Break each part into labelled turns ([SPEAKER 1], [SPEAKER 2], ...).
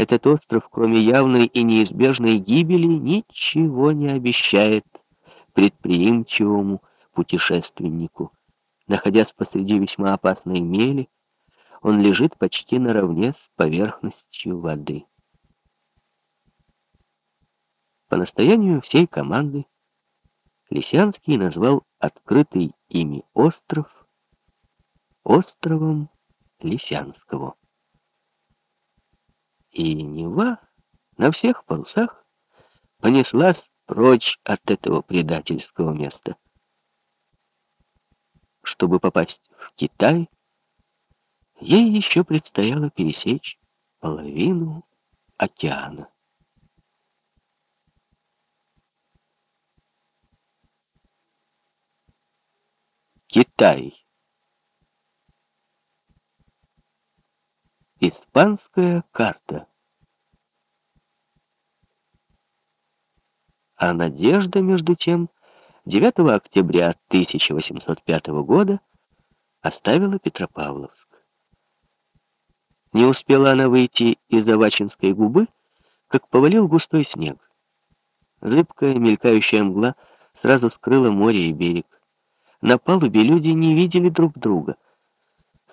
[SPEAKER 1] Этот остров, кроме явной и неизбежной гибели, ничего не обещает предприимчивому путешественнику. Находясь посреди весьма опасной мели, он лежит почти наравне с поверхностью воды. По настоянию всей команды Лисянский назвал открытый ими остров островом Лисянского. И Нева на всех парусах понеслась прочь от этого предательского места. Чтобы попасть в Китай, ей еще предстояло пересечь половину океана. Китай. Испанская карта. А Надежда, между тем, 9 октября 1805 года оставила Петропавловск. Не успела она выйти из Авачинской губы, как повалил густой снег. Зыбкая, мелькающая мгла сразу скрыла море и берег. На палубе люди не видели друг друга.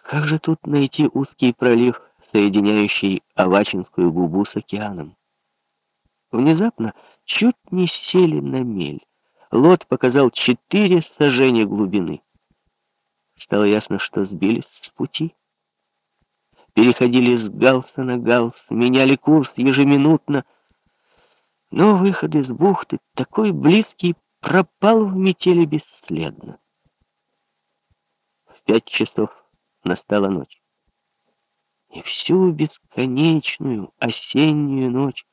[SPEAKER 1] Как же тут найти узкий пролив, соединяющий Авачинскую губу с океаном? Внезапно чуть не сели на мель. Лот показал четыре сажения глубины. Стало ясно, что сбились с пути. Переходили с галса на галс, меняли курс ежеминутно. Но выход из бухты, такой близкий, пропал в метели бесследно пять часов настала ночь. И всю бесконечную осеннюю ночь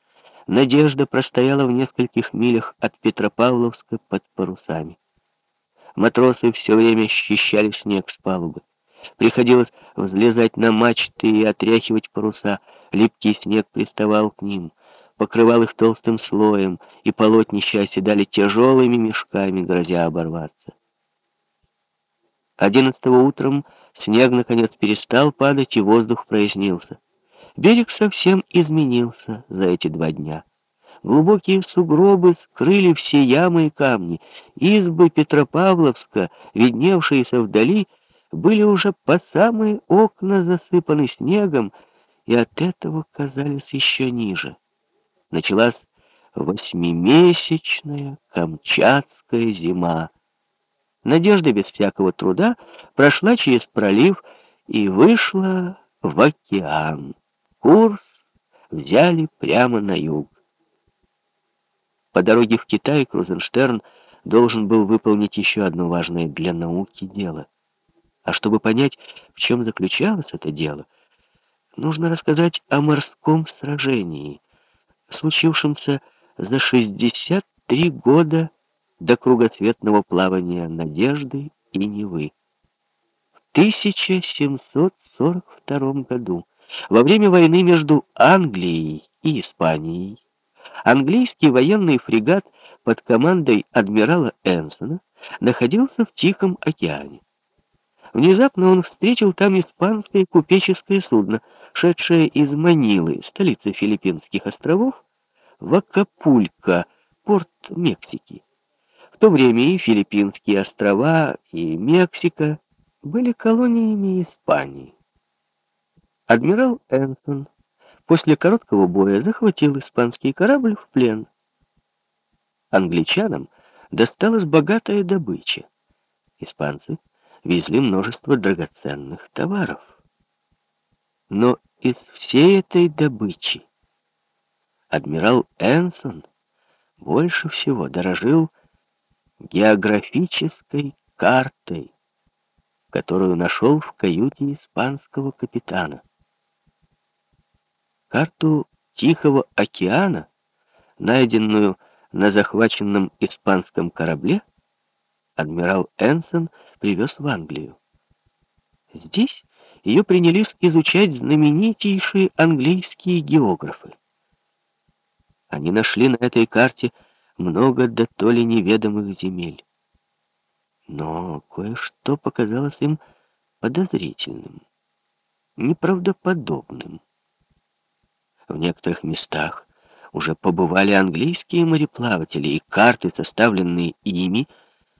[SPEAKER 1] Надежда простояла в нескольких милях от Петропавловска под парусами. Матросы все время счищали снег с палубы. Приходилось взлезать на мачты и отряхивать паруса. Липкий снег приставал к ним, покрывал их толстым слоем, и полотнища оседали тяжелыми мешками, грозя оборваться. Одиннадцатого утром снег наконец перестал падать, и воздух прояснился. Берег совсем изменился за эти два дня. Глубокие сугробы скрыли все ямы и камни. Избы Петропавловска, видневшиеся вдали, были уже по самые окна засыпаны снегом, и от этого казались еще ниже. Началась восьмимесячная камчатская зима. Надежда без всякого труда прошла через пролив и вышла в океан. Курс взяли прямо на юг. По дороге в Китай Крузенштерн должен был выполнить еще одно важное для науки дело. А чтобы понять, в чем заключалось это дело, нужно рассказать о морском сражении, случившемся за 63 года до кругосветного плавания Надежды и Невы. В 1742 году, во время войны между Англией и Испанией, английский военный фрегат под командой адмирала Энсона находился в Тихом океане. Внезапно он встретил там испанское купеческое судно, шедшее из Манилы, столицы Филиппинских островов, в Акапулько, порт Мексики. В то время и Филиппинские острова, и Мексика были колониями Испании. Адмирал Энсон после короткого боя захватил испанский корабль в плен. Англичанам досталась богатая добыча. Испанцы везли множество драгоценных товаров. Но из всей этой добычи адмирал Энсон больше всего дорожил географической картой, которую нашел в каюте испанского капитана. Карту Тихого океана, найденную на захваченном испанском корабле, адмирал Энсон привез в Англию. Здесь ее принялись изучать знаменитейшие английские географы. Они нашли на этой карте много да то ли неведомых земель. Но кое-что показалось им подозрительным, неправдоподобным. В некоторых местах уже побывали английские мореплаватели, и карты, составленные ими,